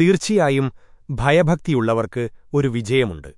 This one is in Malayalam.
തീർച്ചയായും ഭയഭക്തിയുള്ളവർക്ക് ഒരു വിജയമുണ്ട്